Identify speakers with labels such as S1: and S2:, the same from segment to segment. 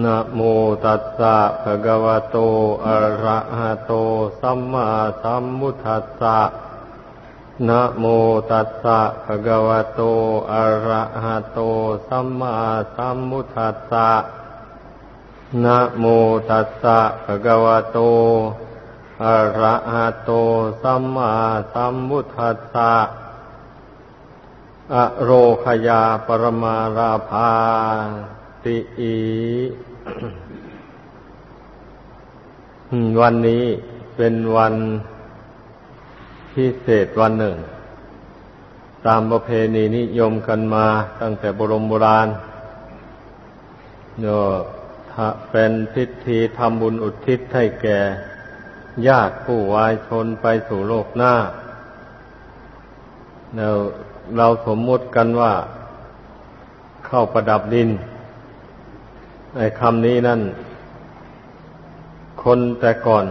S1: นะโมตัสสะภะคะวะโต อะระหะโต สัมมาสัมพุทธัสสะนะโมตัสสะภะคะวะโต อะระหะโต สัมมาสัมพุทธัสสะนะโมตัสสะภะคะวะโต อะระหะโต สัมมาสัมพุทธัสสะอโรคยาปรมาราภา ติอีวันนี้เป็นวันพิเศษวันหนึ่ง ตามประเพณีนิยมกันมาตั้งแต่บรมโบราณเนาะเป็นพิธีทำบุญอุทิศให้แก่ ญาติผู้วายชนไปสู่โลกหน้าเราเราสมมติกันว่า เข้าประดับดิน ในคำนี้นั่น คนแต่ก่อน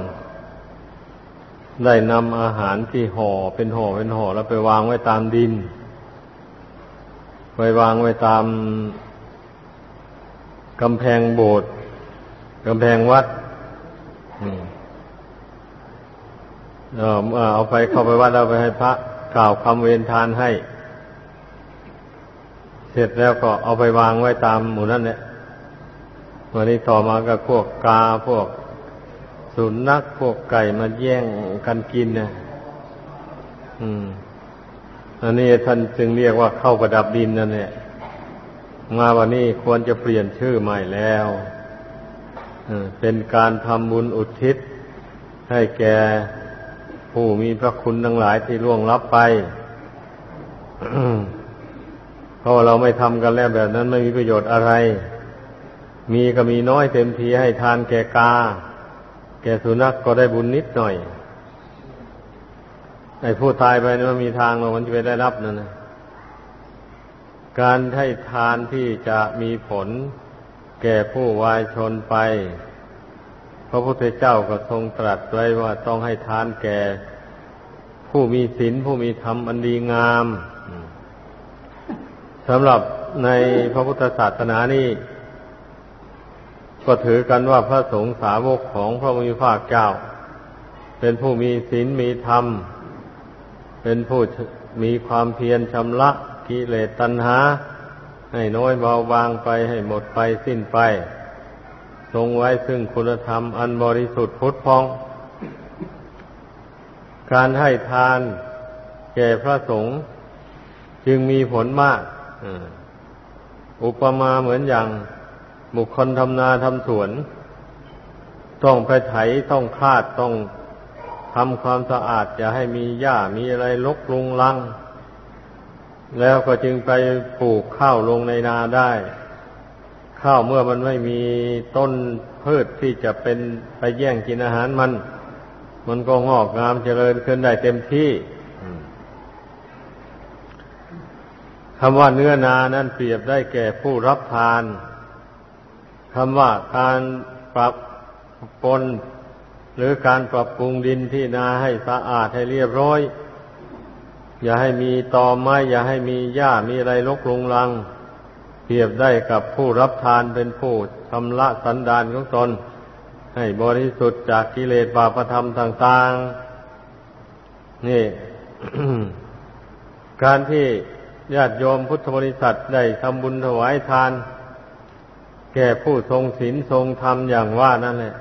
S1: ได้นำอาหารที่ห่อเป็นห่อเป็นห่อแล้วไปวางไว้ตามดิน ไปวางไว้ตามกำแพงโบสถ์กำแพงวัดเอาไปเข้าไปวัดเอาไปให้พระกล่าวคำเวรทานให้ เสร็จแล้วก็เอาไปวางไว้ตามหมู่นั่นเนี่ย วันนี้ต่อมาก็พวกกาพวกสุนัขพวกไก่มาแย่งกันกินนะอืม อันนี้ท่านจึงเรียกว่าเข้าประดับดินนั่นแหละมาวันนี้ควรจะเปลี่ยนชื่อใหม่แล้วเป็นการทำบุญอุทิศ ให้แก่ผู้มีพระคุณทั้งหลายที่ล่วงลับไปเพราะเราไม่ทำกันแล้วแบบนั้นไม่มีประโยชน์อะไร มีก็มีน้อยเต็มทีให้ทานแก่กา แก่สุนัขกก็ได้บุญนิดหน่อยไอ้ผู้ตายไปนี่มันมีทางมันจะไปได้รับนั่นนะการให้ทานที่จะมีผลแก่ผู้วายชนไป พระพุทธเจ้าก็ทรงตรัสไว้ว่าต้องให้ทานแก่ ผู้มีศีลผู้มีธรรมอันดีงามสำหรับในพระพุทธศาสนานี่ ก็ถือกันว่าพระสงฆ์สาวกของพระมุขภาคเจ้า เป็นผู้มีศีลมีธรรม เป็นผู้มีความเพียรชำระกิเลสตัณหา ให้น้อยเบาบางไปให้หมดไปสิ้นไป ทรงไว้ซึ่งคุณธรรมอันบริสุทธิ์พุทธพอง การให้ทานแก่พระสงฆ์จึงมีผลมาก อุปมาเหมือนอย่าง บุคคลทำนาทำสวน ต้องไปไถต้องคาดต้องทำความสะอาดอย่าให้มีหญ้ามีอะไรลกลุงลัง แล้วก็จึงไปปลูกข้าวลงในนาได้ ข้าวเมื่อมันไม่มีต้นพืชที่จะเป็นไปแย่งกินอาหารมัน มันก็งอกงามเจริญขึ้นได้เต็มที่คำว่าเนื้อนานั้นเปรียบได้แก่ผู้รับทาน คำว่าการปรับปนหรือการปรับปรุงดินที่นาให้สะอาดให้เรียบร้อย อย่าให้มีตอไม้ อย่าให้มีหญ้ามีอะไรรกรุงรัง เปรียบได้กับผู้รับทานเป็นผู้ชำระสันดานของตน ให้บริสุทธิ์จากกิเลสบาปธรรมต่าง ๆ นี่ การที่ญาติโยมพุทธบริษัทได้ทำบุญถวายทาน แก่ผู้ทรงศีลทรงธรรมอย่างว่านั่นแหละ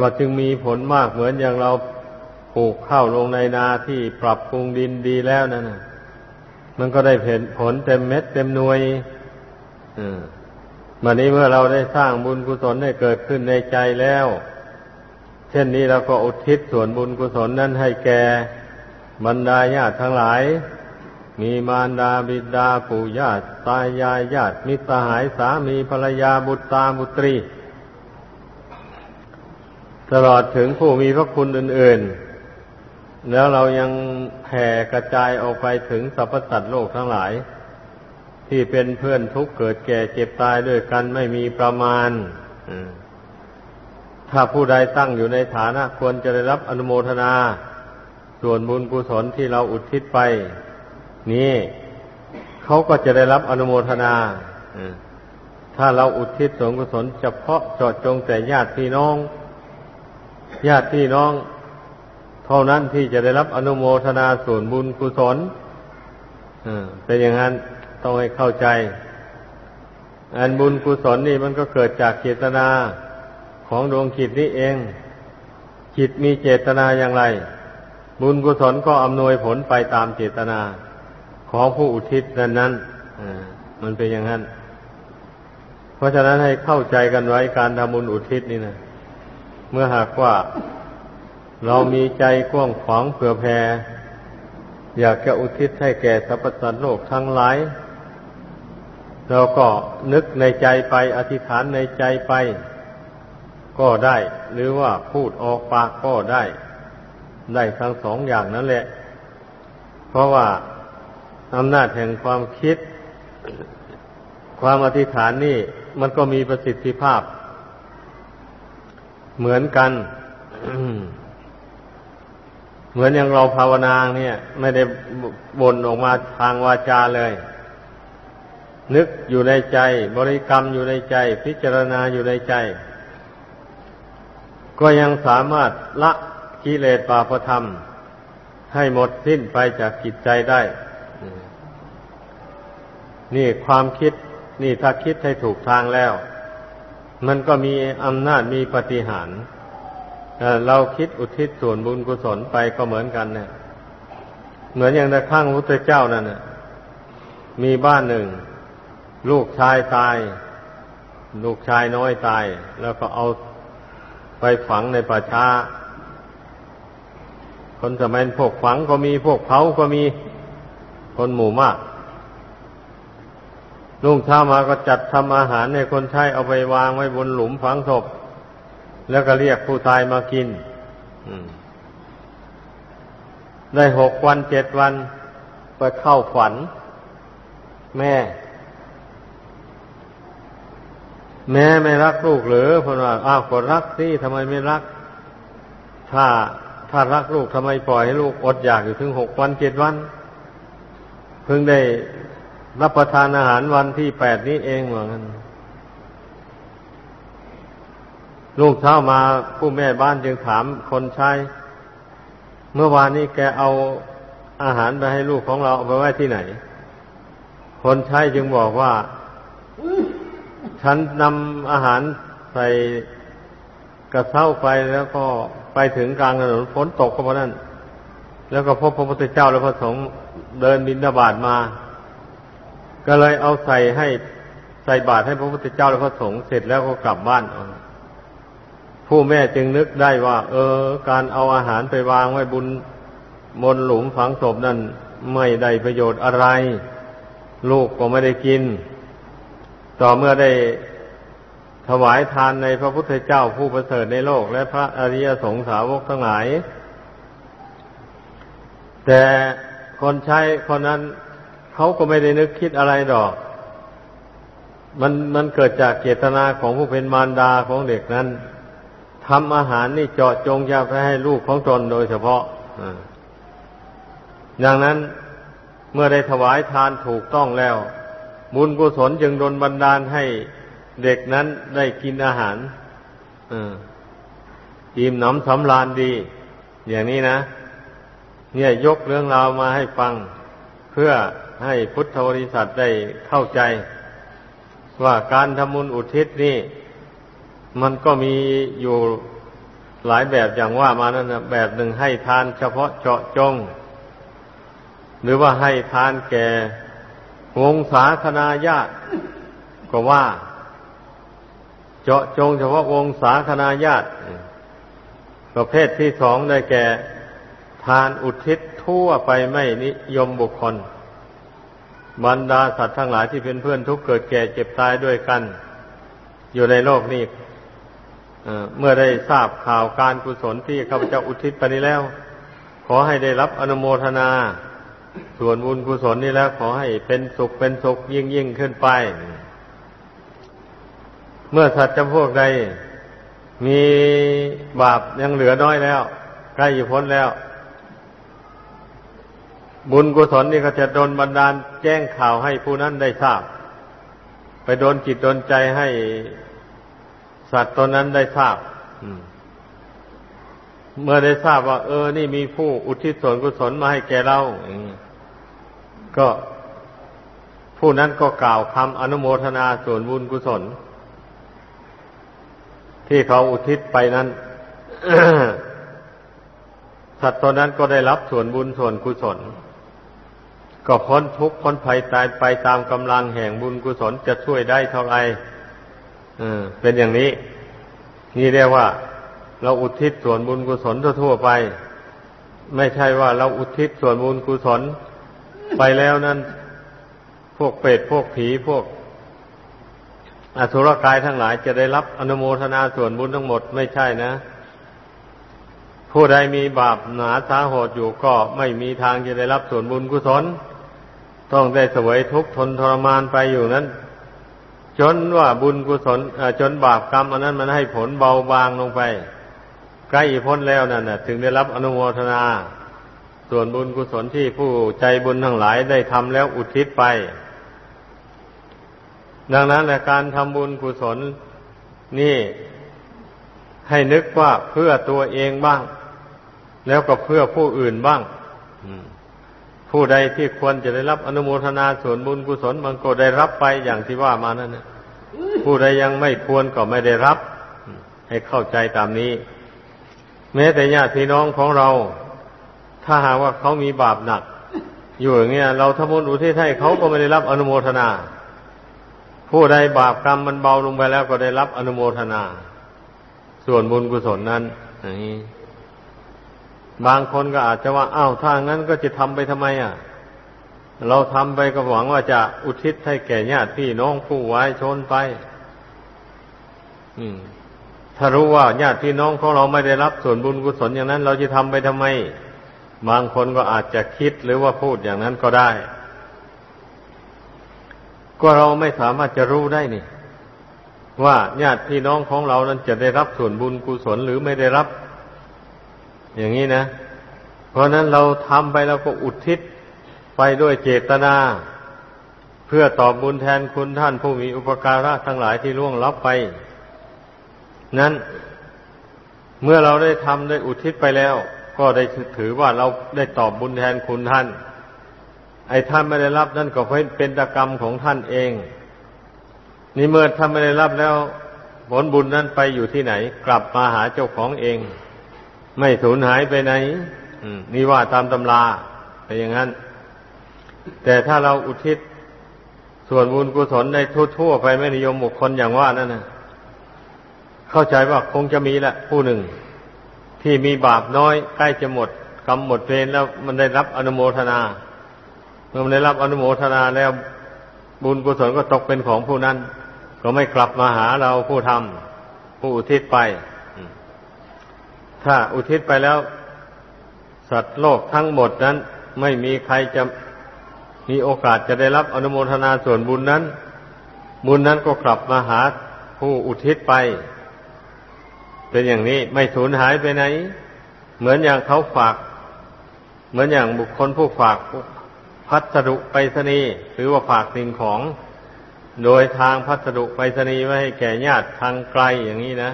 S1: ก็จึงมีผลมากเหมือนอย่างเราปลูกข้าวลงในนาที่ปรับปรุงดินดีแล้วนั่นนะมันก็ได้เห็นผลเต็มเม็ดเต็มหน่วยวันนี้เมื่อเราได้สร้างบุญกุศลให้เกิดขึ้นในใจแล้ว เช่นนี้เราก็อุทิศส่วนบุญกุศลนั้นให้แก่บรรดาญาติทั้งหลาย มีมารดาบิดาปู่ย่าตายายญาติมิตรหายสามีภรรยาบุตรตาบุตรี ตลอดถึงผู้มีพระคุณอื่น ๆ แล้วเรายังแผ่กระจายออกไปถึงสรรพสัตว์โลกทั้งหลาย ที่เป็นเพื่อนทุกข์เกิดแก่เจ็บตายด้วยกันไม่มีประมาณถ้าผู้ใดตั้งอยู่ในฐานะควรจะได้รับอนุโมทนา ส่วนบุญกุศลที่เราอุทิศไป นี่เขาก็จะได้รับอนุโมทนาถ้าเราอุทิศส่วนกุศลเฉพาะเจาะจงแต่ญาติพี่น้อง ญาติพี่น้อง เท่านั้นที่จะได้รับอนุโมทนาส่วนบุญกุศลเป็นอย่างนั้นต้องให้เข้าใจ อันบุญกุศลนี่มันก็เกิดจากเจตนาของดวงจิตนี้เอง จิตมีเจตนาอย่างไร บุญกุศลก็อำนวยผลไปตามเจตนา ของผู้อุทิศนั้นนั้นมันเป็นอย่างนั้น เพราะฉะนั้นให้เข้าใจกันไว้การทำบุญอุทิศนี่นะเมื่อหากว่าเรามีใจกว้างขวางเผื่อแผ่อยากจะอุทิศให้แก่สรรพสัตว์โลกทั้งหลายเราก็นึกในใจไปอธิษฐานในใจไป ก็ได้ หรือว่าพูดออกปากก็ได้ ได้ทั้งสองอย่างนั่นแหละ เพราะว่า อำนาจแห่งความคิด ความอธิษฐานนี่ มันก็มีประสิทธิภาพ เหมือนกัน เหมือนอย่างเราภาวนาเนี่ย ไม่ได้บ่นออกมาทางวาจาเลย นึกอยู่ในใจ บริกรรมอยู่ในใจ พิจารณาอยู่ในใจ ก็ยังสามารถละกิเลสปาปธรรมให้หมดสิ้นไปจากจิตใจได้ นี่ความคิดนี่ถ้าคิดให้ถูกทางแล้ว มันก็มีอำนาจมีปฏิหารเราคิดอุทิศส่วนบุญกุศลไปก็เหมือนกันเนี่ย เหมือนอย่างในข้างพระพุทธเจ้านั่นน่ะมีบ้านหนึ่ง ลูกชายตาย ลูกชายน้อยตาย แล้วก็เอาไปฝังในป่าช้า คนสมัยพวกฝังก็มีพวกเผาก็มีคนหมู่มาก ลุงเช้ามาก็จัดทำอาหารให้คนใช้เอาไปวางไว้บนหลุมฝังศพ แล้วก็เรียกผู้ตายมากินได้หกวันเจ็ดวัน ไปเข้าฝัน แม่ แม่ไม่รักลูกหรือพนว่าอ้าวก็รักสิทำไมไม่รัก ถ้าถ้ารักลูกทำไมปล่อยให้ลูกอดอยากอยู่ถึงหกวันเจ็ดวัน เพิ่งได้ รับประทานอาหารวันที่แปดนี้เองเหมือนกันลูกเช้ามาผู้แม่บ้านจึงถามคนใช้ เมื่อวานนี้แกเอาอาหารไปให้ลูกของเราเอาไปไว้ที่ไหน คนใช้จึงบอกว่า ฉันนำอาหารใส่กระเซ้าไปแล้วก็ไปถึงกลางถนนฝนตกก็เพราะนั้น แล้วก็พบพระพุทธเจ้าและพระสงฆ์เดินบินบาตมา ก็เลยเอาใส่ให้ใส่บาตรให้พระพุทธเจ้าและพระสงฆ์เสร็จแล้วก็กลับบ้านผู้แม่จึงนึกได้ว่า เออ การเอาอาหารไปวางไว้บุญบนหลุมฝังศพนั่นไม่ได้ประโยชน์อะไร ลูกก็ไม่ได้กิน ต่อเมื่อได้ถวายทานในพระพุทธเจ้าผู้ประเสริฐในโลก และพระอริยสงสาวกทั้งหลาย แต่คนใช้คนนั้น เขาก็ไม่ได้นึกคิดอะไรดอก มันมันเกิดจากเจตนาของผู้เป็นมารดาของเด็กนั้นทำอาหารนี่เจาะจงจะไปให้ลูกของตนโดยเฉพาะดังนั้นเมื่อได้ถวายทานถูกต้องแล้ว บุญกุศลจึงดลบันดาลให้เด็กนั้นได้กินอาหารอิ่มหนำสำราญดี อย่างนี้นะ เนี่ยยกเรื่องราวมาให้ฟัง เพื่อ ให้พุทธบริษัทได้เข้าใจ ว่าการทำบุญอุทิศนี่ มันก็มีอยู่หลายแบบอย่างว่ามานั่นนะแบบหนึ่งให้ทานเฉพาะเจาะจง หรือว่าให้ทานแก่วงศาคณาญาติ ก็ว่า เจาะจงเฉพาะวงศาคณาญาติ ประเภทที่สองได้แก่ทานอุทิศทั่วไปไม่นิยมบุคคล บรรดาสัตว์ทั้งหลายที่เป็นเพื่อนทุกเกิดแก่เจ็บตายด้วยกัน อยู่ในโลกนี้เมื่อได้ทราบข่าวการกุศลที่ข้าพเจ้าอุทิศไปนี้แล้ว ขอให้ได้รับอนุโมทนา ส่วนบุญกุศลนี้แล้ว ขอให้เป็นสุขเป็นสุขยิ่งยิ่งขึ้นไป เมื่อสัตว์จำพวกใดมีบาปยังเหลือน้อยแล้วใกล้พ้นแล้ว บุญกุศลนี่ก็จะโดนบันดาลแจ้งข่าวให้ผู้นั้นได้ทราบ ไปโดนจิตโดนใจให้สัตว์ตนนั้นได้ทราบเมื่อได้ทราบว่า เออ นี่มีผู้อุทิศส่วนกุศลมาให้แกเราก็ผู้นั้นก็กล่าวคำอนุโมทนาส่วนบุญกุศล ที่เขาอุทิศไปนั้นสัตว์ตนนั้นก็ได้รับส่วนบุญส่วนกุศล ก็พ้นทุกข์พ้นภัยตายไปตามกำลังแห่งบุญกุศลจะช่วยได้เท่าไหร่เป็นอย่างนี้ นี่เรียกว่า เราอุทิศส่วนบุญกุศลทั่วไป ไม่ใช่ว่าเราอุทิศส่วนบุญกุศลไปแล้วนั้น พวกเปรตพวกผีพวก อสุรกายทั้งหลายจะได้รับอนุโมทนาส่วนบุญทั้งหมดไม่ใช่นะ ผู้ใดมีบาปหนาสาโหดอยู่ก็ไม่มีทางจะได้รับส่วนบุญกุศล ต้องได้เสวยทุกข์ทนทรมานไปอยู่นั้น จนว่าบุญกุศลจนบาปกรรมอันนั้นมันให้ผลเบาบางลงไป ใกล้พ้นแล้วนั่นนะถึงได้รับอนุโมทนา ส่วนบุญกุศลที่ผู้ใจบุญทั้งหลายได้ทำแล้วอุทิศไป ดังนั้นแหละการทำบุญกุศลนี่ให้นึกว่าเพื่อตัวเองบ้าง แล้วก็เพื่อผู้อื่นบ้าง ผู้ใดที่ควรจะได้รับอนุโมทนาส่วนบุญกุศลมันก็ได้รับไปอย่างที่ว่ามานั่นนะผู้ใดยังไม่ควรก็ไม่ได้รับ ให้เข้าใจตามนี้ แม้แต่ญาติพี่น้องของเรา ถ้าหากว่าเขามีบาปหนัก อยู่อย่างเงี้ยเราทำบุญอุทิศให้เขาก็ไม่ได้รับอนุโมทนา ผู้ใดบาปกรรมมันเบาลงไปแล้วก็ได้รับอนุโมทนา ส่วนบุญกุศลนั้นอย่างนี้ บางคนก็อาจจะว่าอ้าวถ้างั้นก็จะทำไปทำไมอะ เราทำไปก็หวังว่าจะอุทิศให้แก่ญาติพี่น้องผู้วายชนไปถ้ารู้ว่าญาติพี่น้องของเราไม่ได้รับส่วนบุญกุศลอย่างนั้น เราจะทำไปทำไม บางคนก็อาจจะคิดหรือว่าพูดอย่างนั้นก็ได้ ก็เราไม่สามารถจะรู้ได้นี่ว่าญาติพี่น้องของเรานั้นจะได้รับส่วนบุญกุศลหรือไม่ได้รับ อย่างนี้นะ เพราะนั้นเราทำไปเราก็อุทิศไปด้วยเจตนา เพื่อตอบบุญแทนคุณท่านผู้มีอุปการะทั้งหลายที่ล่วงลับไป นั้น เมื่อเราได้ทำได้อุทิศไปแล้ว ก็ได้ถือว่าเราได้ตอบบุญแทนคุณท่าน ไอ้ท่านไม่ได้รับนั่นก็เป็นตกรรมของท่านเอง นี่เมื่อท่านไม่ได้รับแล้ว ผลบุญนั้นไปอยู่ที่ไหน กลับมาหาเจ้าของเอง ไม่สูญหายไปไหนนี่ว่าตามตำราไปอย่างนั้น แต่ถ้าเราอุทิศส่วนบุญกุศลในทั่วๆไปไม่นิยมบุคคลอย่างว่านั่นนะเข้าใจว่าคงจะมีแหละผู้หนึ่ง ที่มีบาปน้อย ใกล้จะหมดกรรมหมดเพลนแล้วมันได้รับอนุโมทนา เมื่อมันได้รับอนุโมทนาแล้วบุญกุศลก็ตกเป็นของผู้นั้น ก็ไม่กลับมาหาเราผู้ทำผู้อุทิศไป ถ้าอุทิศไปแล้ว สัตว์โลกทั้งหมดนั้น ไม่มีใครจะมีโอกาสจะได้รับอนุโมทนาส่วนบุญนั้น บุญนั้นก็กลับมาหาผู้อุทิศไป เป็นอย่างนี้ไม่สูญหายไปไหน เหมือนอย่างเขาฝาก เหมือนอย่างบุคคลผู้ฝากพัสดุไปรษณีย์หรือว่าฝากสิ่งของ โดยทางพัสดุไปรษณีย์ไว้ให้แก่ญาติทางไกลอย่างนี้นะ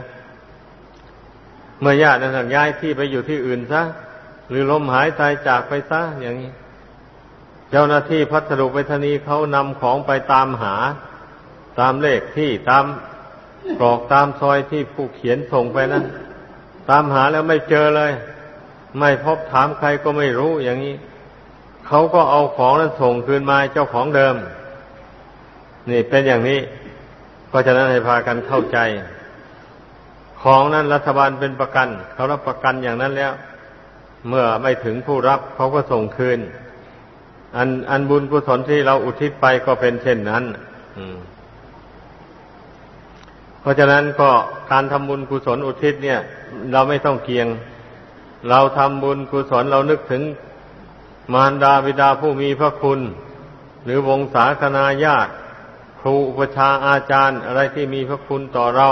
S1: เมื่อญาตินั้นย้ายที่ไปอยู่ที่อื่นซะหรือล้มหายตายจากไปซะอย่างนี้ เจ้าหน้าที่พัสดุไปรษณีย์เขานำของไปตามหา ตามเลขที่ตามกรอกตามซอยที่ผู้เขียนส่งไปนั้นตามหาแล้วไม่เจอเลย ไม่พบถามใครก็ไม่รู้อย่างนี้เขาก็เอาของนั้นส่งคืนมาเจ้าของเดิม นี่เป็นอย่างนี้ เพราะฉะนั้นให้พากันเข้าใจ ของนั้นรัฐบาลเป็นประกัน เขารับประกันอย่างนั้นแล้ว เมื่อไม่ถึงผู้รับเขาก็ส่งคืน อันอันบุญกุศลที่เราอุทิศไปก็เป็นเช่นนั้นเพราะฉะนั้นก็การทำบุญกุศลอุทิศเนี่ย เราไม่ต้องเกียง เราทำบุญกุศลเรานึกถึงมารดาบิดาผู้มีพระคุณ หรือวงศาคณาญาติ ครูอุปชาอาจารย์อะไรที่มีพระคุณต่อเรา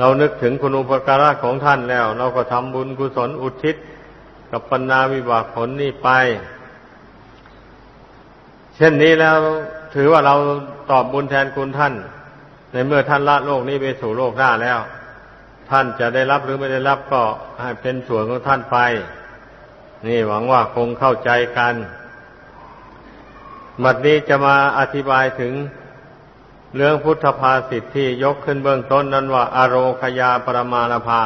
S1: เรานึกถึงคุณอุปการะของท่านแล้ว เราก็ทำบุญกุศลอุทิศกับปัญนาวิบากผลนี้ไป เช่นนี้แล้วถือว่าเราตอบบุญแทนคุณท่าน ในเมื่อท่านละโลกนี้ไปสู่โลกหน้าแล้ว ท่านจะได้รับหรือไม่ได้รับก็ให้เป็นส่วนของท่านไป นี่หวังว่าคงเข้าใจกันบัดนี้จะมาอธิบายถึง เรื่องพุทธภาษิตที่ยกขึ้นเบื้องต้นนั้นว่า อโรคยาปรมาณภา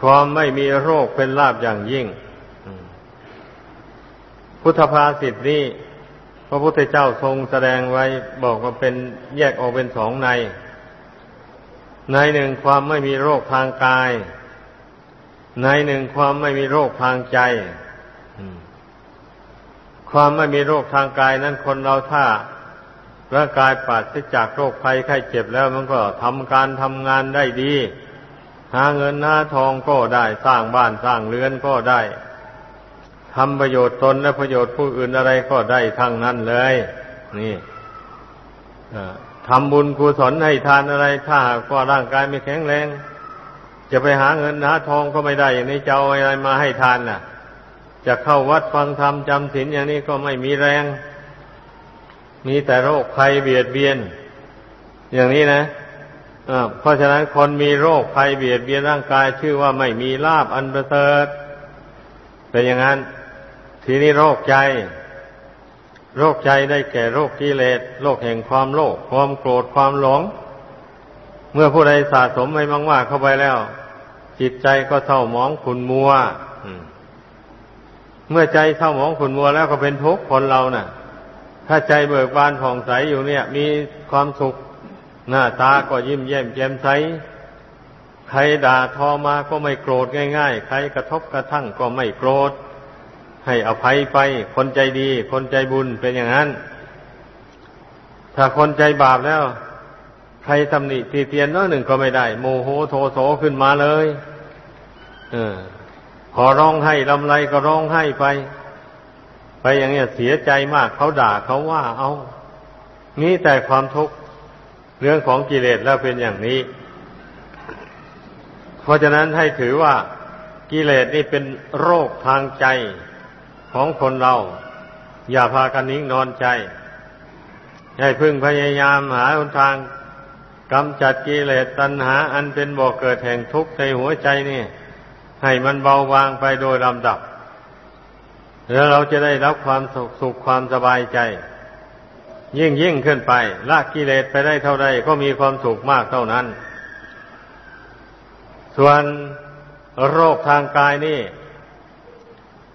S1: ความไม่มีโรคเป็นลาบอย่างยิ่ง พุทธภาษิตนี้พระพุทธเจ้าทรงแสดงไว้บอกว่าเป็นแยกออกเป็นสองใน ในหนึ่งความไม่มีโรคทางกาย ในหนึ่งความไม่มีโรคทางใจความไม่มีโรคทางกายนั้นคนเราถ้า ร่างกายปราศจากโรคภัยไข้เจ็บแล้วมันก็ทำการทำงานได้ดี หาเงินหาทองก็ได้สร้างบ้านสร้างเรือนก็ได้ทำประโยชน์ตนและประโยชน์ผู้อื่นอะไรก็ได้ทั้งนั้นเลย นี่ทำบุญกุศลให้ทานอะไร ถ้าหากว่าร่างกายไม่แข็งแรง จะไปหาเงินหาทองก็ไม่ได้ อย่างนี้จะเอาอะไรมาให้ทานน่ะ จะเข้าวัดฟังธรรมจำศีลอย่างนี้ก็ไม่มีแรง มีแต่โรคภัยเบียดเบียน อย่างนี้นะเพราะฉะนั้นคนมีโรคภัยเบียดเบียนร่างกาย ชื่อว่าไม่มีลาบอันประเสริฐเป็นอย่างนั้น ทีนี้โรคใจ โรคใจได้แก่โรคกิเลสโรคแห่งความโลภความโกรธความหลง เมื่อผู้ใดสะสมไปมากๆเข้าไปแล้ว จิตใจก็เศร้าหมองขุนมัวเมื่อใจเศร้าหมองขุนมัวแล้วก็เป็นทุกข์คนเรานะ่ะ ถ้าใจเบิกบานผ่องใสอยู่เนี่ย มีความสุข หน้าตาก็ยิ้มแย้มแจ่มใส ใครด่าทอมาก็ไม่โกรธง่าย ๆ ใครกระทบกระทั่งก็ไม่โกรธ ให้อภัยไป คนใจดี คนใจบุญเป็นอย่างนั้น ถ้าคนใจบาปแล้ว ใครตำหนิตีเตียนน้อยหนึ่งก็ไม่ได้ โมโหโทโสขึ้นมาเลย เออขอร้องให้ลำไรก็ร้องให้ไป ไปอย่างเงี้ยเสียใจมากเขาด่าเขาว่าเอานี่แต่ความทุกข์เรื่องของกิเลสแล้วเป็นอย่างนี้ เพราะฉะนั้นให้ถือว่ากิเลสนี่เป็นโรคทางใจของคนเรา อย่าพากันนิ่งนอนใจ ให้พึ่งพยายามหาหนทางกำจัดกิเลสตัณหา อันเป็นบ่อกเกิดแห่งทุกข์ในหัวใจนี่ ให้มันเบาบางไปโดยลำดับ แล้วเราจะได้รับความสุขสุขความสบายใจ ยิ่งยิ่งขึ้นไปละกิเลสไปได้เท่าใดก็มีความสุขมากเท่านั้น ส่วนโรคทางกายนี่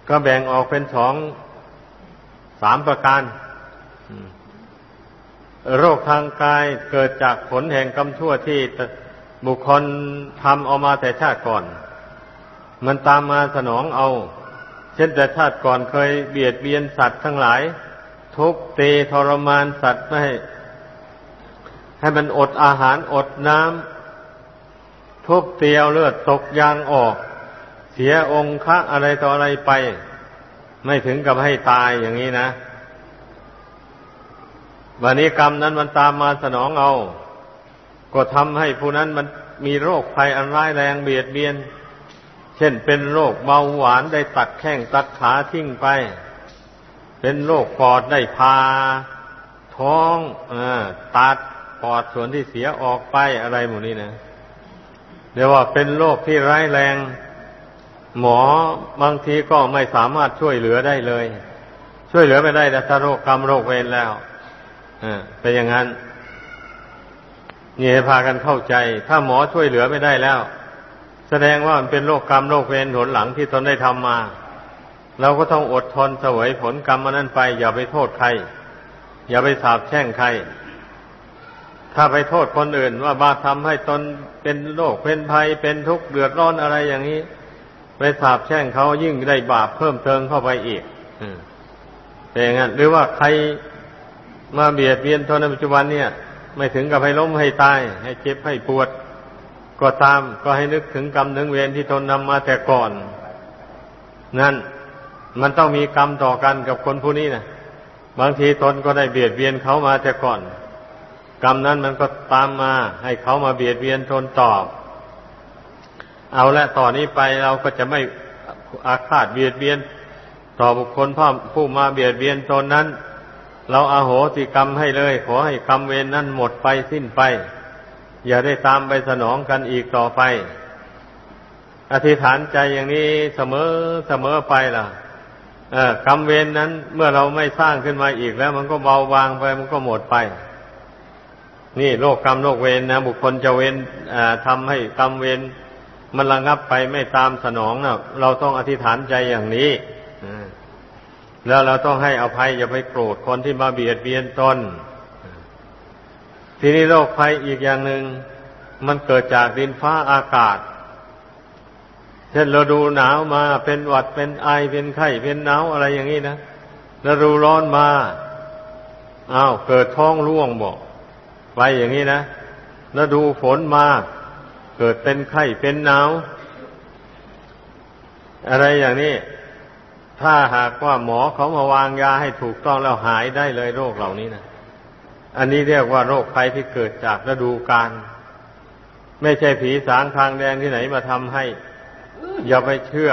S1: ก็แบ่งออกเป็นสองสามประการ โรคทางกายเกิดจากผลแห่งกรรมชั่วที่บุคคลทำเอามาแต่ชาติก่อน มันตามมาสนองเอา ช่นแต่ชาติก่อนเคยเบียดเบียนสัตว์ทั้งหลาย ทุบตีทรมานสัตว์ไม่ให้ให้มันอดอาหารอดน้ำทุบเตียวเลือดตกยางออก เสียองค์คะอะไรต่ออะไรไป ไม่ถึงกับให้ตายอย่างนี้นะ วันนี้กรรมนั้นมันตามมาสนองเอา ก็ทำให้ผู้นั้นมันมีโรคภัยอันร้ายแรงเบียดเบียน เช่นเป็นโรคเบาหวานได้ตัดแข้งตัดขาทิ้งไป เป็นโรคปอดได้พา ท้องอตัดปอดส่วนที่เสียออกไปอะไรหมดนี้นะเรียกว่าเป็นโรคที่ร้ายแรง หมอบางทีก็ไม่สามารถช่วยเหลือได้เลย ช่วยเหลือไม่ได้แต่ถ้าโรคกรรมโรคเวรแล้วเป็นอย่างนั้นนี่ให้พากันเข้าใจ ถ้าหมอช่วยเหลือไม่ได้แล้ว แสดงว่ามันเป็นโรคกรรมโรคเวรผลหลังที่ตนได้ทำมา เราก็ต้องอดทนเสวยผลกรรมนั้นไป อย่าไปโทษใคร อย่าไปสาบแช่งใคร ถ้าไปโทษคนอื่น ว่าบาทำให้ตนเป็นโรคเป็นภัยเป็นทุกข์เดือดร้อนอะไรอย่างนี้ ไปสาบแช่งเขายิ่งได้บาปเพิ่มเติมเข้าไปอีกแต่อย่างนั้นหรือว่าใครมาเบียดเบียนตนในปัจจุบันเนี่ย ไม่ถึงกับให้ล้มให้ตาย ให้เจ็บให้ปวด ก็ตามก็ให้นึกถึงกรรมถึงเวรที่ทนนำมาแต่ก่อน นั่นมันต้องมีกรรมต่อกันกับคนผู้นี้นะบางทีตนก็ได้เบียดเบียนเขามาแต่ก่อน กรรมนั้นมันก็ตามมา ให้เขามาเบียดเบียนทนตอบ เอาละต่อนนี้ไปเราก็จะไม่อาฆาตเบียดเบียน ต่อบุคคลผู้มาเบียดเบียนตนนั้น เราอาโหสิกรรมให้เลย ขอให้กรรมเวรนนั้นหมดไปสิ้นไป อย่าได้ตามไปสนองกันอีกต่อไป อธิษฐานใจอย่างนี้เสมอเสมอไปล่ะกรรมเวรนนั้นเมื่อเราไม่สร้างขึ้นมาอีกแล้ว มันก็เบาบางไปมันก็หมดไป นี่โลกกรรมโลกเวรนะบุคคลจะเวรทำให้กรรมเวรมันระงับไปไม่ตามสนองนะเราต้องอธิษฐานใจอย่างนี้แล้วเราต้องให้อภัยอย่าไปโกรธคนที่มาเบียดเบียนตน ทีนี้โรคภัยอีกอย่างหนึ่งมันเกิดจากดินฟ้าอากาศ เช่นเราดูหนาวมาเป็นหวัดเป็นไอเป็นไข้เป็นหนาวอะไรอย่างนี้นะแล้วดูร้อนมาอ้าวเกิดท้องร่วงบอกไปอย่างนี้นะแล้วดูฝนมาเกิดเป็นไข้เป็นหนาวอะไรอย่างนี้ ถ้าหากว่าหมอเขามาวางยาให้ถูกต้องแล้วหายได้เลยโรคเหล่านี้นะ อันนี้เรียกว่าโรคภัยที่เกิดจากฤดูกาลไม่ใช่ผีสางทางแดงที่ไหนมาทำให้ อย่าไปเชื่อ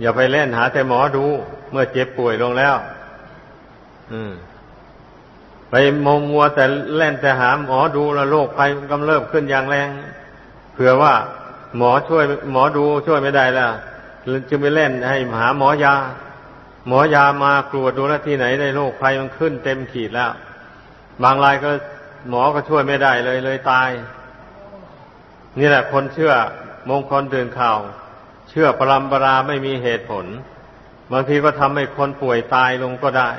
S1: อย่าไปเล่นหาแต่หมอดู เมื่อเจ็บป่วยลงแล้ว อืม ไปมงมัวแต่เล่นแต่หาหมอดูแล้วโรคภัยกำเริบขึ้นอย่างแรงเผื่อว่า หมอช่วย หมอดูช่วยไม่ได้แล้วจึงไปเล่นให้หาหมอยา หมอยามากลัวดูแลที่ไหนได้โรคภัยมันขึ้นเต็มขีดแล้ว บางรายก็หมอก็ช่วยไม่ได้เลยเลยตาย นี่แหละคนเชื่อมงคลตื่นข่าว เชื่อปรำปราไม่มีเหตุผล บางทีก็ทำให้คนป่วยตายลงก็ได้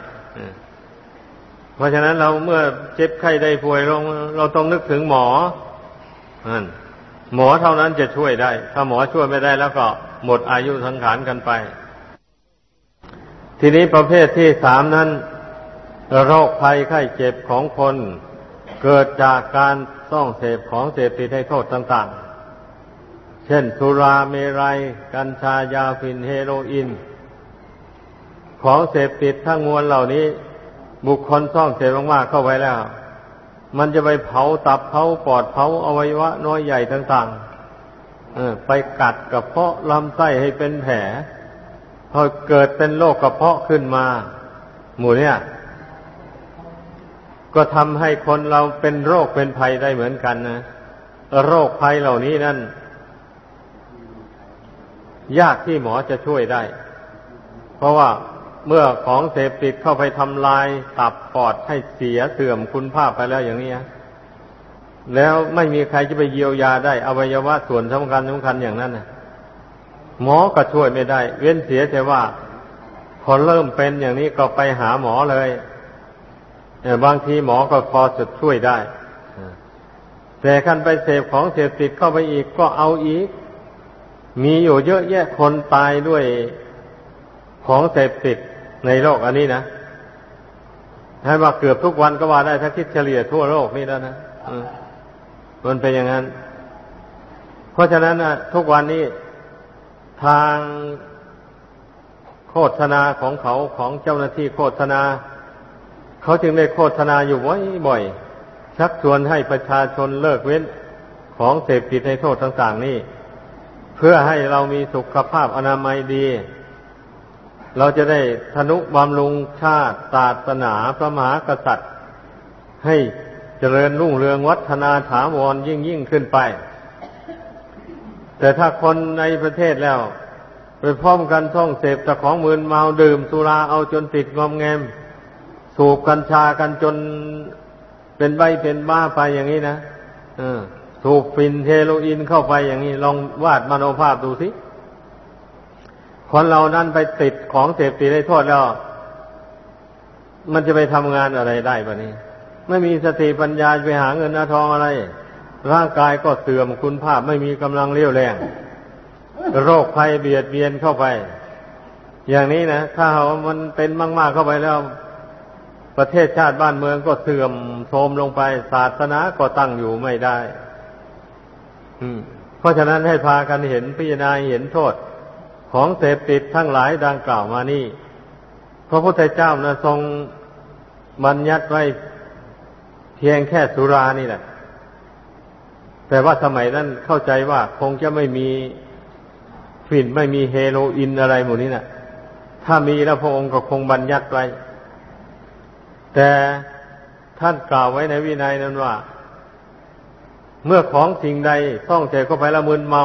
S1: เพราะฉะนั้นเราเมื่อเจ็บไข้ได้ป่วยลง เราต้องนึกถึงหมอหมอเท่านั้นจะช่วยได้ ถ้าหมอช่วยไม่ได้แล้วก็หมดอายุสังขารกันไป ทีนี้ประเภทที่สามนั้น โรคภัยไข้เจ็บของคน เกิดจากการต้องเสพของเสพติดให้โทษต่างๆ เช่นสุราเมรัย กัญชายาฟินเฮโรอีนของเสพติดทั้งมวลเหล่านี้ บุคคลต้องเสพมากๆเข้าไปแล้ว มันจะไปเผาตับเผาปอดเผาอวัยวะ น้อยใหญ่ต่างๆไปกัดกระเพาะลำไส้ให้เป็นแผลพอเกิดเป็นโรคกระเพาะขึ้นมา หมู่เนี่ย ก็ทำให้คนเราเป็นโรคเป็นภัยได้เหมือนกันนะ โรคภัยเหล่านี้นั่น ยากที่หมอจะช่วยได้ เพราะว่าเมื่อของเสพติดเข้าไปทำลายตับปอดให้เสียเสื่อมคุณภาพไปแล้วอย่างนี้แล้วไม่มีใครจะไปเยียวยาได้อวัยวะส่วนสำคัญสำคัญอย่างนั้นนะหมอก็ช่วยไม่ได้ เว้นเสียแต่ว่าพอเริ่มเป็นอย่างนี้ก็ไปหาหมอเลย บางทีหมอก็พอจะช่วยได้แต่ขั้นไปเสพของเสพติดเข้าไปอีกก็เอาอีก มีอยู่เยอะแยะคนตายด้วยของเสพติดในโลกอันนี้นะให้มาเกือบทุกวันก็ว่าได้ถ้าคิดเฉลี่ยทั่วโลกนี่แล้วนะมันเป็นอย่างนั้น เพราะฉะนั้นนะทุกวันนี้ทางโฆษณาของเขาของเจ้าหน้าที่โฆษณา เขาจึงได้โฆษณาอยู่บ่อยๆชักชวนให้ประชาชนเลิกเว้นของเสพติดในโทษต่างๆนี่ เพื่อให้เรามีสุขภาพอนามัยดี เราจะได้ทนุบำรุงชาติศาสนาพระมหากษัตริย์ ให้เจริญรุ่งเรืองวัฒนาถาวรยิ่งยิ่งขึ้นไป แต่ถ้าคนในประเทศแล้ว ไปพร้อมกันท่องเสพแต่ของมืนเมาดื่มสุราเอาจนติดงอมแงม สูบกัญชากันจนเป็นใบเป็นบ้าไปอย่างนี้นะสูบฟินเทโรอีนเข้าไปอย่างนี้ ลองวาดมโนภาพดูสิคนเรานั้นไปติดของเสพติดได้โทษแล้ว มันจะไปทำงานอะไรได้ปะนี้ ไม่มีสติปัญญาไปหาเงินนาทองอะไร ร่างกายก็เสื่อมคุณภาพไม่มีกำลังเลี้ยวแรง โรคภัยเบียดเบียนเข้าไป อย่างนี้นะถ้ามันเป็นมาก ๆเข้าไปแล้ว ประเทศชาติบ้านเมืองก็เสื่อมโทรมลงไป ศาสนาก็ตั้งอยู่ไม่ได้เพราะฉะนั้นให้พากันเห็นพิจารณาเห็นโทษ ของเสพติดทั้งหลายดังกล่าวมานี่ พระพุทธเจ้านะทรงบัญญัติไว้เพียงแค่สุรานี่แหละ แต่ว่าสมัยนั้นเข้าใจว่าคงจะไม่มีฝิ่นไม่มีเฮโรอีนอะไรหมดนี้นะ่ะ ถ้ามีแล้วพระองค์ก็คงบัญญัติไว้ แต่ท่านกล่าวไว้ในวินัยนั้นว่า เมื่อของสิ่งใดต้องใจเข้าไปละมึนเมา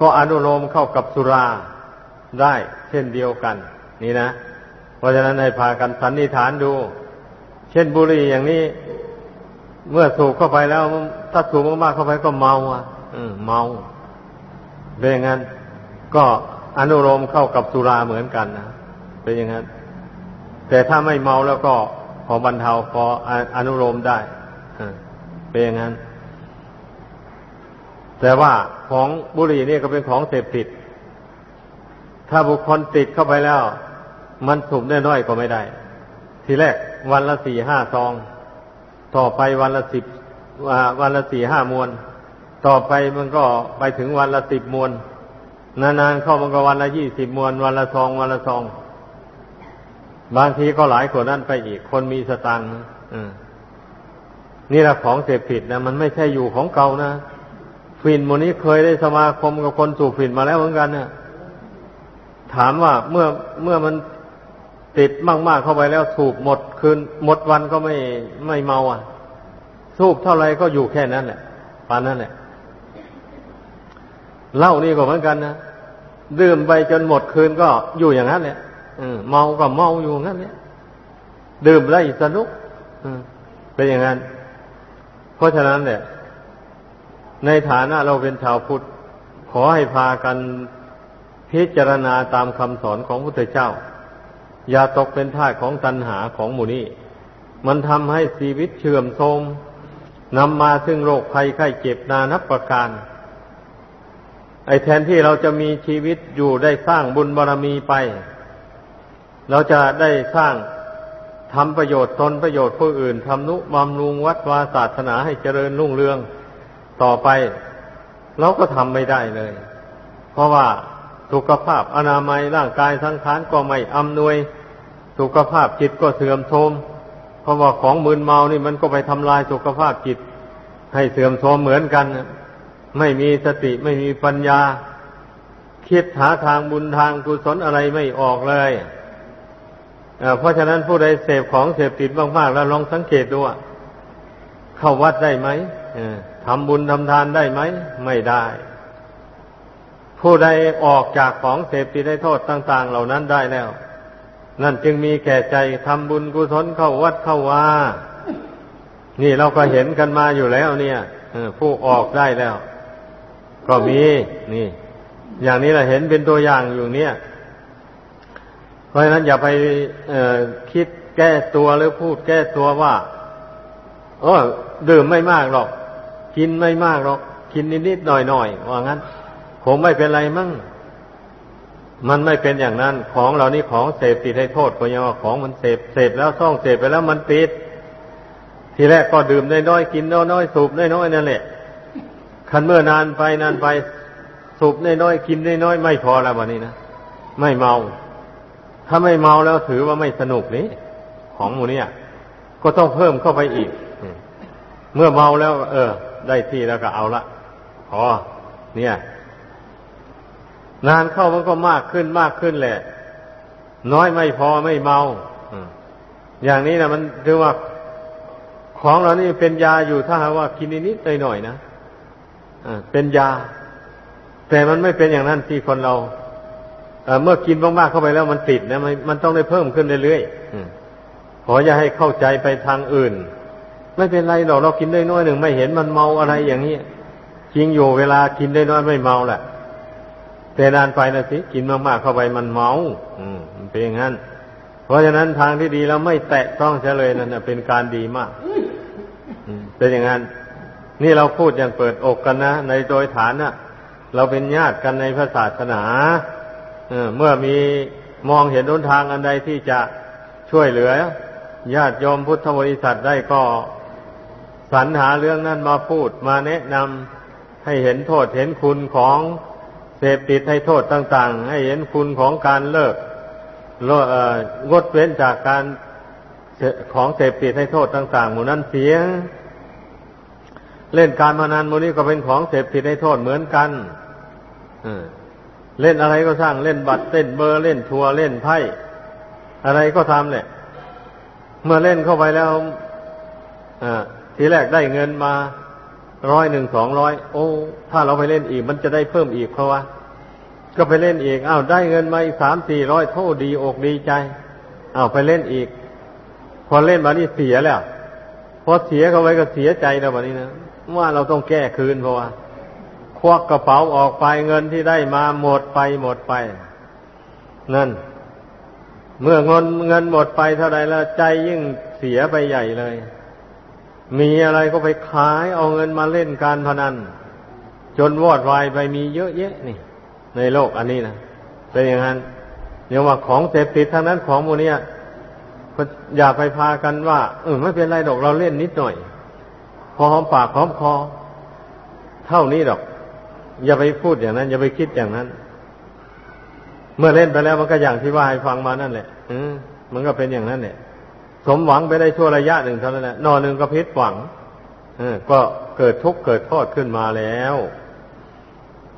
S1: ก็อนุโลมเข้ากับสุราได้เช่นเดียวกัน นี่นะ เพราะฉะนั้นให้พากันสันนิษฐานดู เช่นบุหรี่อย่างนี้ เมื่อสูบเข้าไปแล้วถ้าสูบมากๆเข้าไปก็เมาอะเมาเป็นอย่างนั้น ก็อนุโลมเข้ากับสุราเหมือนกันนะเป็นอย่างนั้น แต่ถ้าไม่เมาแล้วก็พอบรรเทาพออนุโลมได้เป็นอย่างนั้น แต่ว่าของบุหรี่นี่ก็เป็นของเสพติด ถ้าบุคคลติดเข้าไปแล้ว มันสูบได้น้อยก็ไม่ได้ ทีแรกวันละสี่ห้าซอง ต่อไปวันละสิบวันละสี่ห้ามวน ต่อไปมันก็ไปถึงวันละสิบมวน นานๆเข้ามันก็วันละยี่สิบมวน วันละซองวันละซอง บางทีก็หลายกว่านั้นไปอีก คนมีสตังค์นี่แหละของเสพติดนะมันไม่ใช่อยู่ของเก่านะฟินโมนี้เคยได้สมาคมกับคนสูบฟินมาแล้วเหมือนกันนะถามว่าเมื่อเมื่อมันติดมากๆเข้าไปแล้วสูบหมดคืนหมดวันก็ไม่ไม่เมาอะ สูบเท่าไรก็อยู่แค่นั้นแหละปานนั้นแหละเหล้านี่ก็เหมือนกันนะดื่มไปจนหมดคืนก็อยู่อย่างนั้นแหละ เมาก็เมาอยู่งั้นเนี่ยดื่มได้สนุกเป็นอย่างนั้น เพราะฉะนั้นเนี่ย ในฐานะเราเป็นชาวพุทธ ขอให้พากันพิจารณาตามคำสอนของพระพุทธเจ้า อย่าตกเป็นท่าของตัณหาของหมู่นี้ มันทำให้ชีวิตเชื่อมโทรมนำมาซึ่งโรคภัยไข้เจ็บนานับประการ ไอ้แทนที่เราจะมีชีวิตอยู่ได้สร้างบุญบารรมีไป เราจะได้สร้างทำประโยชน์ตนประโยชน์ผู้อื่นทำนุบำรุงวัดวาศาสนาให้เจริญรุ่งเรืองต่อไป เราก็ทำไม่ได้เลย เพราะว่าสุขภาพอนามัยร่างกายสังขารก็ไม่อำนวย สุขภาพจิตก็เสื่อมโทรมเพราะว่าของมึนเมานี่มันก็ไปทำลายสุขภาพจิต ให้เสื่อมโทรมเหมือนกัน ไม่มีสติไม่มีปัญญา คิดหาทางบุญทางกุศลอะไรไม่ออกเลย เพราะฉะนั้นผู้ใดเสพของเสพติดมากๆ แล้วลองสังเกตดูเข้าวัดได้ไหมทำบุญทำทานได้ไหม ไม่ได้ ผู้ใดออกจากของเสพติดได้โทษต่าง ๆ เหล่านั้นได้แล้ว นั่นจึงมีแก่ใจทำบุญกุศลเข้าวัดเข้าว่านี่เราก็เห็นกันมาอยู่แล้ว เนี่ยผู้ออกได้แล้ว ก็มีนี่ อย่างนี้เราเห็นเป็นตัวอย่างอยู่เนี่ย เพราะฉะนั้นอย่าไปคิดแก้ตัวหรือพูดแก้ตัวว่าโอ้ดื่มไม่มากหรอก กินไม่มากหรอก กินนิดๆหน่อยๆว่างั้นคงไม่เป็นไรมั่งมันไม่เป็นอย่างนั้น ของเรานี่ของเสพติดให้โทษเพราะยังว่าของมันเสพเสพแล้วซ่องเสพไปแล้วมันติด ทีแรกก็ดื่มน้อยๆกินน้อยๆสูบน้อยๆนั่นแหละคันเมื่อนานไปนานไปสูบน้อยๆกินน้อยๆไม่พอแล้ววันนี้นะไม่เมา ถ้าไม่เมาแล้วถือว่าไม่สนุกนี่ของหมูเนี่ย ก็ต้องเพิ่มเข้าไปอีก เมื่อเมาแล้ว เออ ได้ที่แล้วก็เอาละพอเนี่ย นานเข้ามันก็มากขึ้นมากขึ้นแหละ น้อยไม่พอไม่เมาอย่างนี้นะมันถือว่าของเรานี่เป็นยาอยู่ถ้าหากว่ากินนิดๆหน่อยๆนะเป็นยา แต่มันไม่เป็นอย่างนั้นที่คนเรา เมื่อกินมากๆเข้าไปแล้วมันติดนะมันมันต้องได้เพิ่มขึ้นเรื่อยๆขออย่าให้เข้าใจไปทางอื่น ไม่เป็นไรหรอกเรากินได้น้อยหนึ่งไม่เห็นมันเมาอะไรอย่างนี้จริงอยู่เวลากินได้น้อยไม่เมาแหละแต่นานไปนะสิกินมากๆเข้าไปมันเมา อืมมันเป็นอย่างนั้น เพราะฉะนั้นทางที่ดีเราไม่แตะต้องเฉลยนั่นเป็นการดีมากเป็นอย่างนั้น นี่เราพูดอย่างเปิดอกกันนะในโดยฐานนะเราเป็นญาติกันในพระศาสนา เมื่อมีมองเห็นหนทางอันใดที่จะช่วยเหลือญาติโยมพุทธบริษัทได้ก็สรรหาเรื่องนั้นมาพูดมาแนะนำให้เห็นโทษเห็นคุณของเสพติดให้โทษต่าง ๆ ให้เห็นคุณของการเลิกงดเว้นจากการของเสพติดให้โทษต่าง ๆ หมู่นั้นเสียเล่นการพนันมูนี้ก็เป็นของเสพติดให้โทษเหมือนกัน เล่นอะไรก็สร้างเล่นบัตรเล่นเบอร์เล่นทัวร์เล่นไพ่อะไรก็ทำเนี่ยเมื่อเล่นเข้าไปแล้วทีแรกได้เงินมาร้อยหนึ่งสองร้อยโอ้ถ้าเราไปเล่นอีกมันจะได้เพิ่มอีกเพราะว่าก็ไปเล่นอีกอ้าวได้เงินมาอีกสามสี่ร้อยโทษดีอกดีใจอ้าวไปเล่นอีก พอเล่นมานี่เสียแล้วพอเสียเข้าไปก็เสียใจแล้ววันนี้นะว่าเราต้องแก้คืนเพราะว่า วักกระเป๋าออกไปเงินที่ได้มาหมดไปหมดไป นั่น เมื่อเงินเงินหมดไปเท่าไรแล้วใจยิ่งเสียไปใหญ่เลย มีอะไรก็ไปขายเอาเงินมาเล่นการพนัน จนวอดวายไปมีเยอะแยะนี่ ในโลกอันนี้นะเป็นอย่างนั้นเรียกว่าของเสพติดทั้งนั้นของมูเนี้ยอย่าไปพากันว่าเออไม่เป็นไรดอกเราเล่นนิดหน่อย พอหอมปากหอมคอ เท่านี้ดอก อย่าไปพูดอย่างนั้น อย่าไปคิดอย่างนั้น เมื่อเล่นไปแล้วมันก็อย่างที่ว่าให้ฟังมานั่นแหละอืมันก็เป็นอย่างนั้นเนี่ยสมหวังไปได้ชั่วระยะหนึ่งเท่านั้นแหละนอนหนึ่งก็พิษหวังอก็เกิดทุกข์เกิดโทษขึ้นมาแล้ว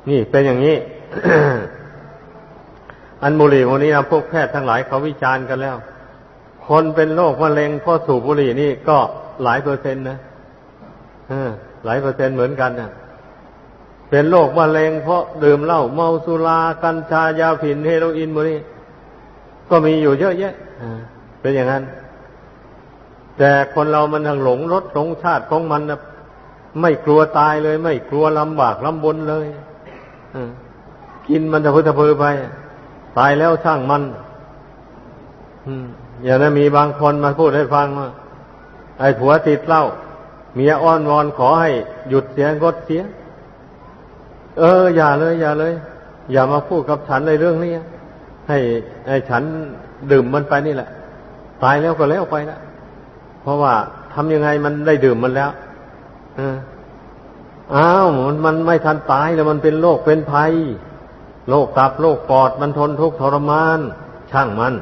S1: นี่เป็นอย่างนี้ อันบุหรี่วันนี้นะพวกแพทย์ทั้งหลายเขาวิจารณ์กันแล้ว คนเป็นโรคมะเร็งเพราะสูบบุหรี่นี่ก็หลายเปอร์เซ็นต์นะหลายเปอร์เซ็นต์เหมือนกันนะ เป็นโรคมะเร็งเพราะดื่มเหล้าเมาสุรากัญชายาผินเฮโรอีนบุหรี่ก็มีอยู่เยอะแยะเป็นอย่างนั้น แต่คนเรามันทั้งหลงรสหลงชาติของมันนะไม่กลัวตายเลย ไม่กลัวลำบากลำบนเลยกินมันจะพุทธเพอไป ตายแล้วช่างมันอย่างนั้นมีบางคนมาพูดให้ฟังว่าไอ้ผัวติดเหล้าเมียอ้อนวอนขอให้หยุดเสียงดเสีย เออ อย่าเลย อย่าเลย อย่ามาพูดกับฉันในเรื่องนี้ให้ไอ้ฉันดื่มมันไปนี่แหละ ตายแล้วก็แล้วไปละเพราะว่าทำยังไงมันได้ดื่มมันแล้วอ้าวมันมันไม่ทันตายแล้วมันเป็นโรคเป็นภัยโรคตับโรคปอดมันทนทุกข์ทรมาน ช่างมัน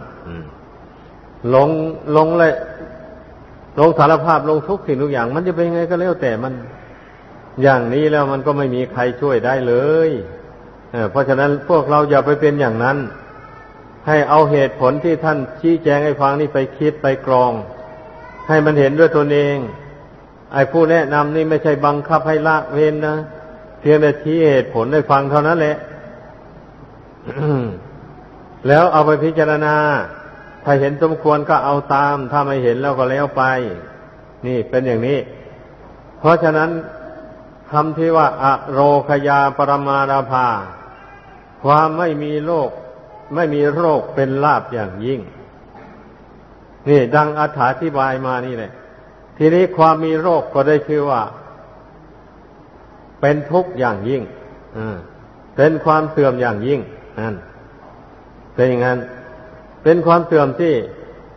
S1: ลงลงเลยลงสารภาพลงทุกสิ่งทุกอย่าง มันจะเป็นไงก็แล้วแต่มัน อย่างนี้แล้วมันก็ไม่มีใครช่วยได้เลยเเพราะฉะนั้นพวกเราอย่าไปเป็นอย่างนั้น ให้เอาเหตุผลที่ท่านชี้แจงให้ฟังนี่ไปคิดไปกรอง ให้มันเห็นด้วยตนเอง ไอ้ผู้แนะนำนี่ไม่ใช่บังคับให้ละเว้นนะเพียงแต่ชี้เหตุผลให้ฟังเท่านั้นแหละแล้วเอาไปพิจารณา ถ้าเห็นสมควรก็เอาตาม ถ้าไม่เห็นแล้วก็แล้วไป นี่เป็นอย่างนี้ เพราะฉะนั้น คำที่ว่าอโรคยาปรมาราภา ความไม่มีโรคไม่มีโรคเป็นลาบอย่างยิ่ง นี่ดังอธิบายมานี่แหละ ทีนี้ความมีโรคก็ได้ชื่อว่า เป็นทุกข์อย่างยิ่งเป็นความเสื่อมอย่างยิ่งนั่นเป็นอย่างนั้น เป็นความเสื่อมที่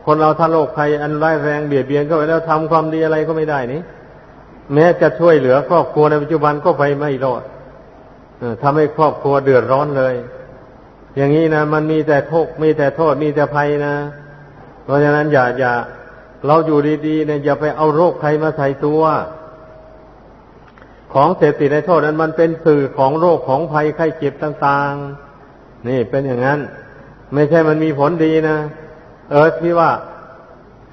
S1: คนเราถ้าโรคภัยอันร้ายแรงเบียดเบียนก็ไปแล้วทำความดีอะไรก็ไม่ได้นี่ แม้จะช่วยเหลือครอบครัวในปัจจุบันก็ไปไม่รอดทำให้ครอบครัวเดือดร้อนเลย อย่างนี้นะมันมีแต่ทุกมีแต่โทษมีแต่ภัยนะ เพราะฉะนั้นอย่าอย่าเราอยู่ดีๆเนี่ยอย่าไปเอาโรคใครมาใส่ตัว ของเสพติดในโทษนั้นมันเป็นสื่อของโรคของภัยไข้เจ็บต่าง ๆ นี่เป็นอย่างนั้น ไม่ใช่มันมีผลดีนะ เออที่ว่า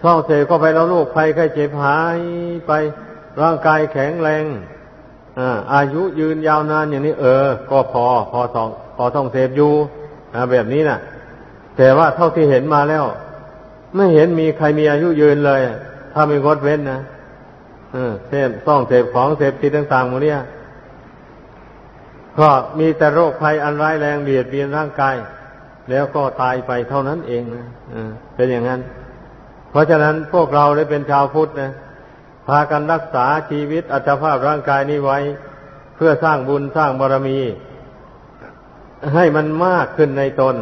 S1: ท่องเสพเข้าไปแล้วโรคภัยไข้เจ็บหายไป ร่างกายแข็งแรงอายุยืนยาวนานอย่างนี้ เออ ก็พอพอต้องพอต้องเสพอยู่แบบนี้นะ่ะ แต่ว่าเท่าที่เห็นมาแล้ว ไม่เห็นมีใครมีอายุยืนเลย ถ้าไม่งดเว้นนะเออเสพต้องเสพของเสพติดต่างๆหมดเนี่ยก็มีแต่โรคภัยอันร้ายแรงเบียดเบียนร่างกาย แล้วก็ตายไปเท่านั้นเองนะเป็นอย่างนั้น เพราะฉะนั้นพวกเราได้เป็นชาวพุทธนะ พากันรักษาชีวิตอัตภาพร่างกายนี้ไว้ เพื่อสร้างบุญสร้างบารมี ให้มันมากขึ้นในตน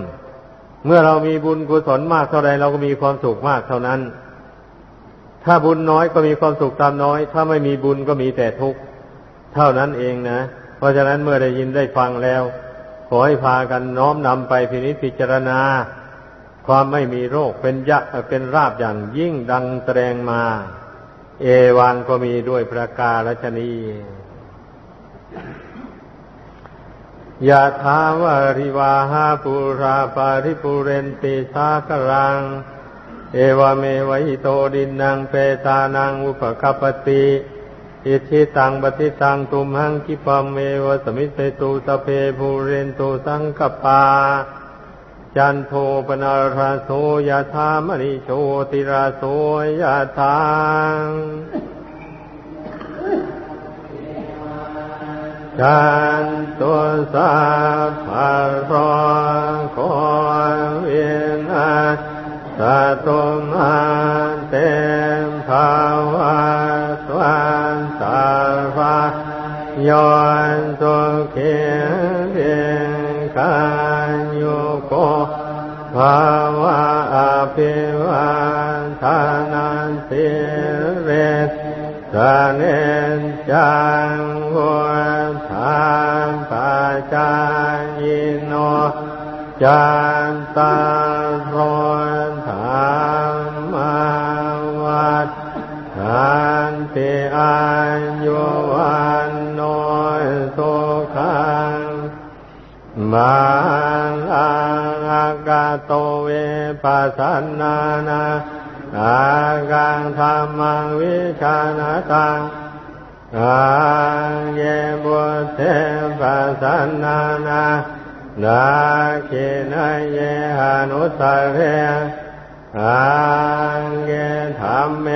S1: เมื่อเรามีบุญกุศลมากเท่าใดเราก็มีความสุขมากเท่านั้น ถ้าบุญน้อยก็มีความสุขตามน้อย ถ้าไม่มีบุญก็มีแต่ทุกข์เท่านั้นเองนะ เพราะฉะนั้นเมื่อได้ยินได้ฟังแล้ว ขอให้พากันน้อมนำไปพินิจพิจารณา ความไม่มีโรคเป็นยะเป็นลาภอย่างยิ่งดังแสดงมา เอวังก็มีด้วยประการฉะนี้ ยะถาวาริวะหาปูราปะริปูเรนติสาคะรัง เอวะเมวะ อิโต ทินนังเปตานังอุปะกัปปะติอิจฉิตังปัตถิตังตุมหัง ขิปปะเมวะ สะมิชฌะตุ สัพเพ ปูเรนตุสังกัปปา จันโทปนาราโสยะธามณิโชติราโสยะธาจันตุสาภารโคเวียนาสตุมาเตมภาวะสวันสารวะยอนตุเขียนเพียงกันยุ โกภาวะอภิวันทานันติเรศสเนจังวุธาปัจจายโนจันตารนธรรมวัดทันติอายุวันโนสุขังมาลา กาโตเวปัสสนานาอากังธรรมวิชานาตังอาเยบุเทปัสสนานานาคินเยหานุสเรอังเกธรรมเม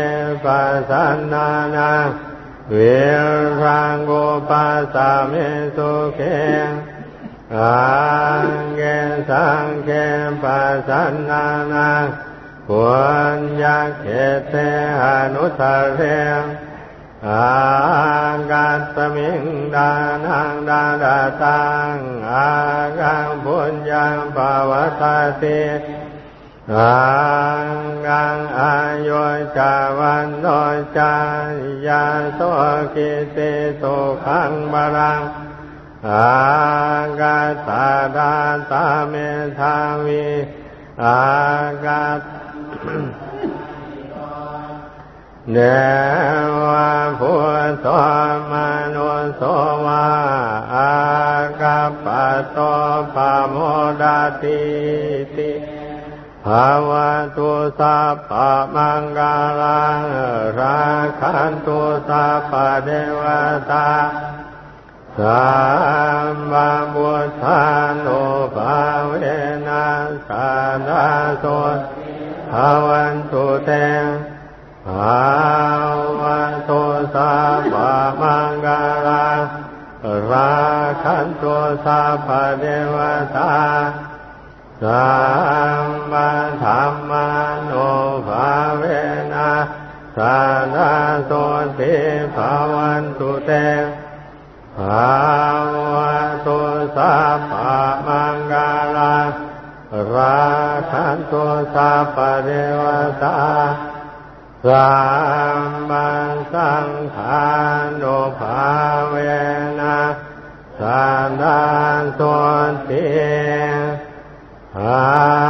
S1: ปัสสนานาเวรังโกปัสสเมสุเข อังเกสังเขปัสสนานาควรยาเขเตหานุสเรอากาสมิงดานังดาดาตังอากังพุญญังภาวตาติอากังอายุจาวันโนจายาโสกิติโตขังบารัง อากาตาดาตาเมธาวีอากาศเนวะพุทธมนุสวาอากาปะโตปะโมดาติติภาวะตุสัพพะมังกาลังราคันตุสัพพะเทวตา สัมมาบุทานุภาเวนะสานาโสภาวันตุเตภาวะโตสัพพะมังกาลาราคันโตสัพพะเทวตาสัมมาธรรมานุภาเวนะสานาโสติภาวันตุเต ภาวะโตสัพพะมังกาลาราคันโตสัพพะเทวตาสัมมาสังฆานุภาเวนะสานาโสติภา